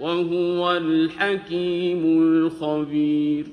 وَهُوَ الْحَكِيمُ الْخَبِيرُ.